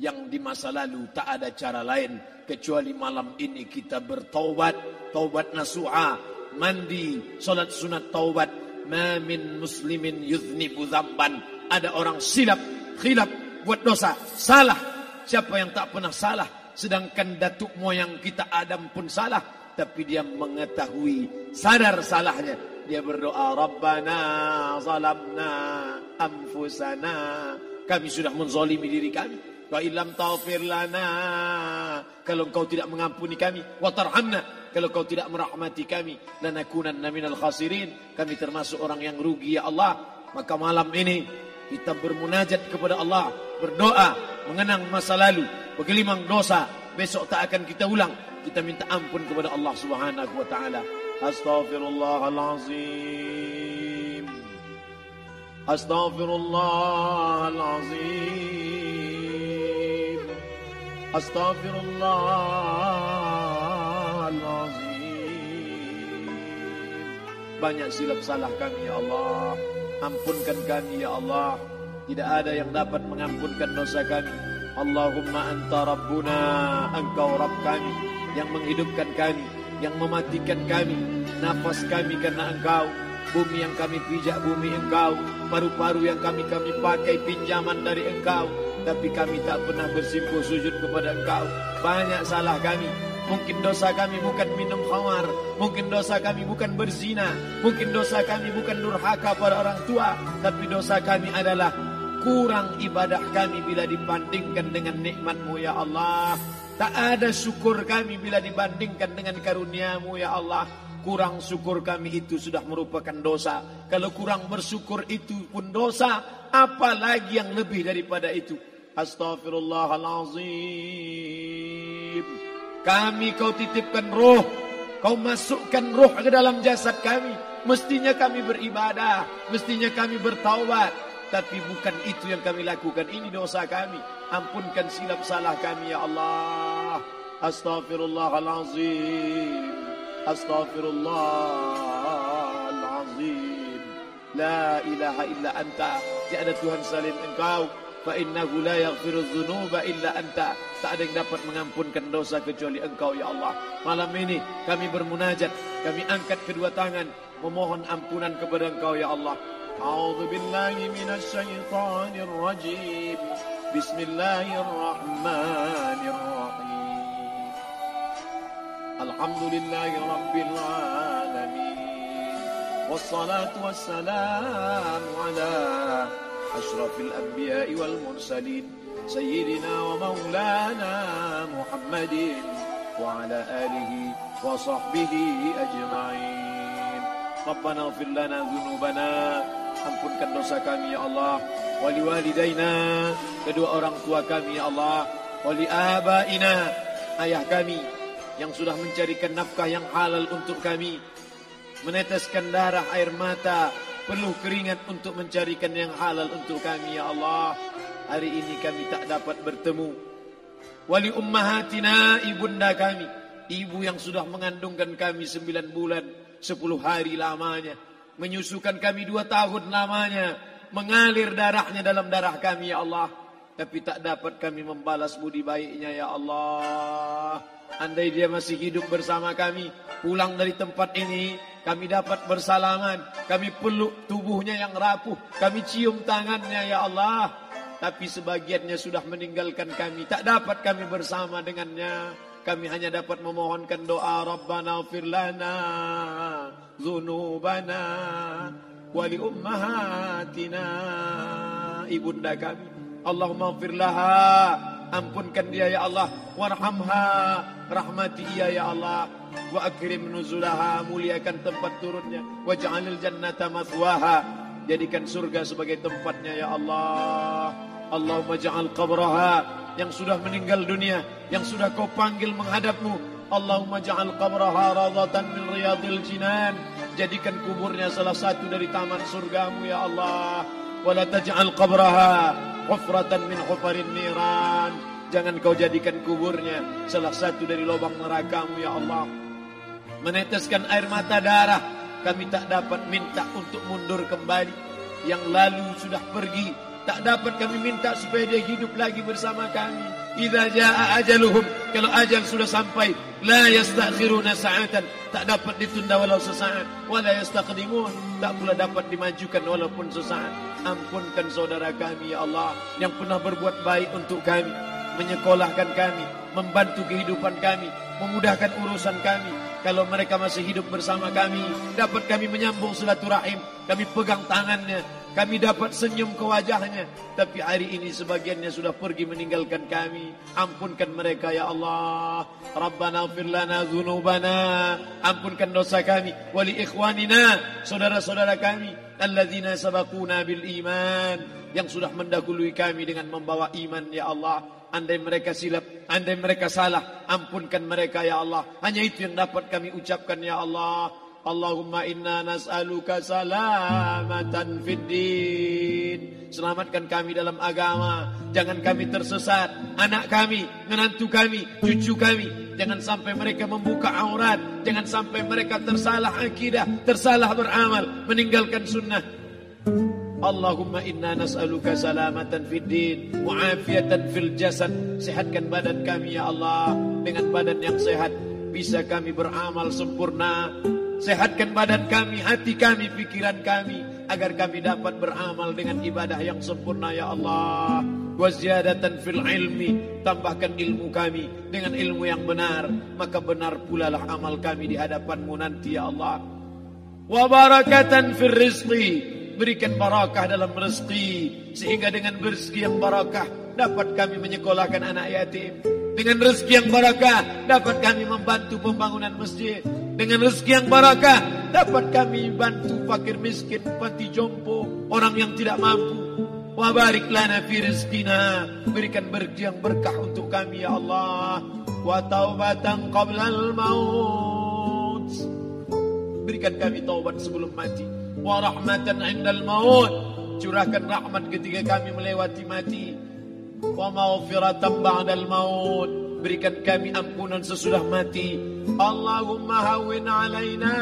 yang di masa lalu tak ada cara lain kecuali malam ini kita bertaubat. Taubat nasuha mandi salat sunat taubat. Ma min muslimin yuznibu dzamban ada orang silap khilaf buat dosa. Salah. Siapa yang tak pernah salah? Sedangkan datuk moyang kita Adam pun salah. Tapi dia mengetahui sadar salahnya. Dia berdoa Rabbana zalamna anfusana. Kami sudah menzalimi diri kami Wa ilam taufir lana. Kalau engkau tidak mengampuni kami. Wa tarhamna. Kalau engkau tidak merahmati kami. Lanakunanna minal khasirin. Kami termasuk orang yang rugi ya Allah. Maka malam ini kita bermunajat kepada Allah. Berdoa. Mengenang masa lalu. Bergelimang dosa. Besok tak akan kita ulang. Kita minta ampun kepada Allah subhanahu wa ta'ala. Astaghfirullahalazim. Astaghfirullahalazim. Astaghfirullahalazim. Banyak silap salah kami ya Allah. Ampunkan kami ya Allah. Tidak ada yang dapat mengampunkan dosa kami. Allahumma anta rabbuna. Engkau Rabb kami. Yang menghidupkan kami. Yang mematikan kami. Nafas kami karena engkau. Bumi yang kami pijak bumi engkau. Paru-paru yang kami kami pakai pinjaman dari engkau tapi kami tak pernah bersimpuh sujud kepada engkau. Banyak salah kami. Mungkin dosa kami bukan minum khamar. Mungkin dosa kami bukan berzina. Mungkin dosa kami bukan durhaka pada orang tua. Tapi dosa kami adalah kurang ibadah kami bila dibandingkan dengan nikmatmu ya Allah. Tak ada syukur kami bila dibandingkan dengan karuniamu ya Allah. Kurang syukur kami itu sudah merupakan dosa. Kalau kurang bersyukur itu pun dosa, apalagi yang lebih daripada itu. Astaghfirullahalazim. Kami kau titipkan roh. Kau masukkan roh ke dalam jasad kami. Mestinya kami beribadah. Mestinya kami bertaubat. Tapi bukan itu yang kami lakukan. Ini dosa kami. Ampunkan silap salah kami ya Allah. Astaghfirullahalazim. Astaghfirullahalazim. La ilaha illa anta. Tiada Tuhan selain engkau fa innahu la yaghfiru dzunuba illa anta. Tak ada yang dapat mengampunkan dosa kecuali engkau ya Allah. Malam ini kami bermunajat kami angkat kedua tangan memohon ampunan kepada engkau ya Allah. A'udzu billahi minasy rajim bismillahirrahmanirrahim. Alhamdulillahi rabbil alamin. Wassalatu wassalamu ala أشرف الأنبياء والمرسلين سيدنا ومولانا محمد وعلى آله وصحبه أجمعين ربنا اغفر لنا ذنوبنا ampunkan dosa kami ya Allah wali walidaina kedua orang tua kami ya Allah wali abaina ayah kami yang sudah mencarikan nafkah yang halal untuk kami meneteskan darah air mata penuh keringat untuk mencarikan yang halal untuk kami ya Allah. Hari ini kami tak dapat bertemu. Wali ummahatina ibunda kami, ibu yang sudah mengandungkan kami sembilan bulan, sepuluh hari lamanya, menyusukan kami dua tahun lamanya, mengalir darahnya dalam darah kami ya Allah. Tapi tak dapat kami membalas budi baiknya ya Allah. Andai dia masih hidup bersama kami, pulang dari tempat ini, kami dapat bersalaman, kami peluk tubuhnya yang rapuh, kami cium tangannya ya Allah. Tapi sebagiannya sudah meninggalkan kami, tak dapat kami bersama dengannya. Kami hanya dapat memohonkan doa Rabbana firlana zunubana wali ummahatina ibunda kami. Allahumma firlaha ampunkan dia ya Allah warhamha rahmati ia ya Allah. Wa akrim nuzulaha muliakan tempat turunnya. Waj'alil jannata mathwaha jadikan surga sebagai tempatnya ya Allah. Allahumma ja'al qabraha. Yang sudah meninggal dunia yang sudah kau panggil menghadapmu. Allahumma ja'al qabraha radatan min riyadil jinan. Jadikan kuburnya salah satu dari taman surgamu ya Allah. Wala taj'al qabraha hufratan min hufarin niran jangan kau jadikan kuburnya salah satu dari lubang nerakamu ya Allah meneteskan air mata darah kami tak dapat minta untuk mundur kembali yang lalu sudah pergi Tak dapat kami minta supaya dia hidup lagi bersama kami. Idza jaa ajaluhum, kalau ajal sudah sampai, la yastakhiruna sa'atan, tak dapat ditunda walau sesaat, wa la yastaqdimun, tak pula dapat dimajukan walaupun sesaat. Ampunkan saudara kami ya Allah yang pernah berbuat baik untuk kami, menyekolahkan kami, membantu kehidupan kami, memudahkan urusan kami. Kalau mereka masih hidup bersama kami, dapat kami menyambung silaturahim, kami pegang tangannya, kami dapat senyum ke wajahnya. Tapi hari ini sebagiannya sudah pergi meninggalkan kami. Ampunkan mereka ya Allah. Rabbana ufir lana. Ampunkan dosa kami. Wali ikhwanina. Saudara-saudara kami. Alladzina sabakuna bil iman. Yang sudah mendahului kami dengan membawa iman ya Allah. Andai mereka silap, andai mereka salah, ampunkan mereka ya Allah. Hanya itu yang dapat kami ucapkan ya Allah. Allahumma inna nas'aluka salamatan fid. Selamatkan kami dalam agama. Jangan kami tersesat. Anak kami, menantu kami, cucu kami. Jangan sampai mereka membuka aurat. Jangan sampai mereka tersalah akidah, tersalah beramal, meninggalkan sunnah. Allahumma inna nas'aluka salamatan fid din, mu'afiyatan fil jasad. Sehatkan badan kami ya Allah dengan badan yang sehat bisa kami beramal sempurna. Sehatkan badan kami, hati kami, pikiran kami agar kami dapat beramal dengan ibadah yang sempurna ya Allah. Waziyadatan fil ilmi, tambahkan ilmu kami dengan ilmu yang benar, maka benar pula lah amal kami di hadapanmu nanti ya Allah. Wa barakatan fil rizqi, berikan barakah dalam rezeki. Sehingga dengan rezeki yang barakah dapat kami menyekolahkan anak yatim. Dengan rezeki yang barakah dapat kami membantu pembangunan masjid. Dengan rezeki yang barakah dapat kami bantu fakir miskin panti jompo orang yang tidak mampu. Wa barik lana fi rizqina. Berikan rezeki yang berkah untuk kami ya Allah. Wa taubatan qabla al maut. Berikan kami taubat sebelum mati wa rahmatan indal maut. Curahkan rahmat ketika kami melewati mati. Wa maghfiratan ba'dal maut. Berikan kami ampunan sesudah mati. Allahumma hawwin alaina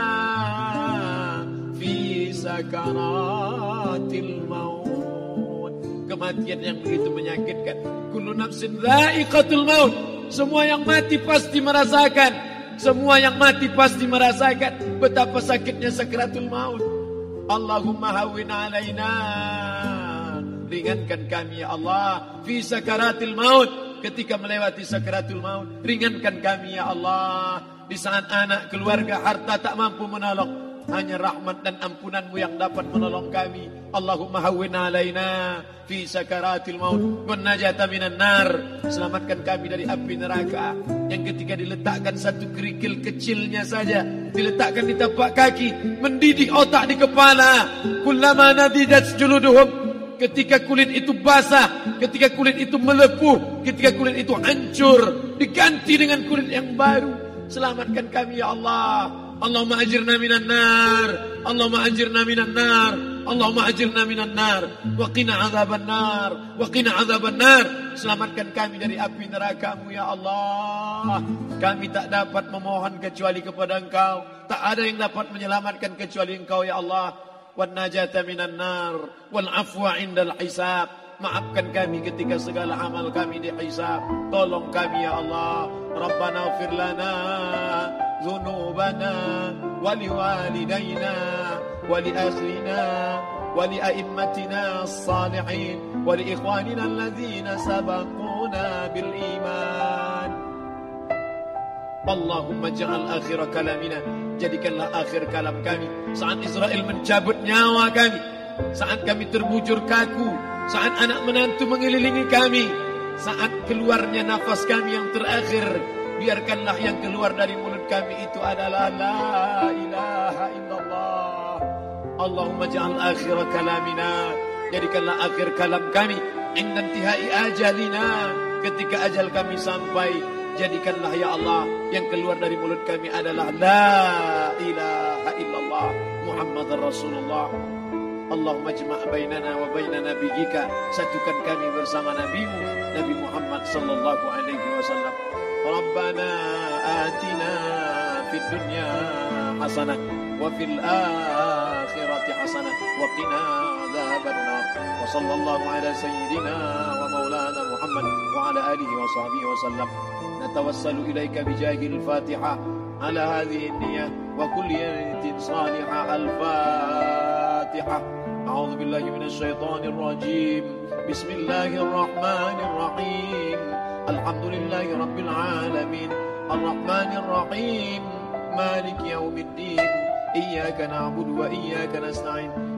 fi sakaratil maut. Kematian yang begitu menyakitkan. Kullu nafsin dha'iqatul maut. Semua yang mati pasti merasakan. Semua yang mati pasti merasakan betapa sakitnya sakratul maut Allahumma hawwin alaina. Ringankan kami ya Allah fi sakaratil maut. Ketika melewati sakaratul maut ringankan kami ya Allah. Di saat anak keluarga harta tak mampu menolong hanya rahmat dan ampunanmu yang dapat menolong kami Allahumma hawwin alaina fi sakaratil maut wan najata minan nar. Selamatkan kami dari api neraka. Yang ketika diletakkan satu kerikil kecilnya saja. Diletakkan di tapak kaki mendidih otak di kepala. Kullama nadidat juluduhum. Ketika kulit itu basah ketika kulit itu melepuh ketika kulit itu hancur diganti dengan kulit yang baru. Selamatkan kami ya Allah. Allahumma ajirna minan nar. Allahumma ajirna minan nar Allahumma ajirna minan nar wa qina azaban nar wa qina azaban nar selamatkan kami dari api neraka-Mu ya Allah kami tak dapat memohon kecuali kepada Engkau tak ada yang dapat menyelamatkan kecuali Engkau ya Allah wan najata minan nar wal afwa indal hisab Maafkan kami ketika segala amal kami dihisab. Tolong kami ya Allah. Rabbana firlana zunubana waliwalidayna. ولأهلنا ولأئمتنا الصالحين ولإخواننا الذين سبقونا بالإيمان اللهم اجعل آخر كلامنا jadikanlah akhir kalam kami saat Israel mencabut nyawa kami saat kami terbujur kaku saat anak menantu mengelilingi kami saat keluarnya nafas kami yang terakhir biarkanlah yang keluar dari mulut kami itu adalah la ilaha illallah Allahumma ja'al akhir kalamina. Jadikanlah akhir kalam kami. Inda intihai ajalina. Ketika ajal kami sampai jadikanlah ya Allah yang keluar dari mulut kami adalah la ilaha illallah Muhammad Rasulullah. Allahumma jma' bainana wa baina nabiyika. Satukan kami bersama nabimu Nabi Muhammad sallallahu alaihi wasallam. Rabbana atina fid dunya hasanah wa fil akhirati qina عذاب النار. وصلى الله على سيدنا ومولانا محمد وعلى آله وصحبه وسلم. نتوسل إليك بجاه الفاتحة على هذه النية وكل نية صالحة الفاتحة. أعوذ بالله من الشيطان الرجيم. بسم الله الرحمن الرحيم. الحمد لله رب العالمين. الرحمن الرحيم. مالك يوم الدين. إياك نعبد وإياك نستعين.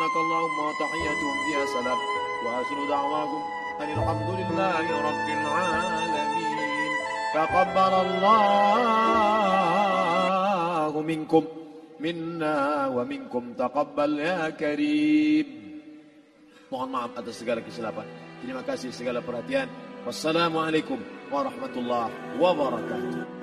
سبحانك اللهم وتحياتهم فيها سلام وآخر دعواهم أن الحمد لله رب العالمين تقبل الله منكم منا ومنكم تقبل يا كريم Mohon maaf atas segala kesilapan. Terima kasih segala perhatian. Wassalamualaikum warahmatullahi wabarakatuh.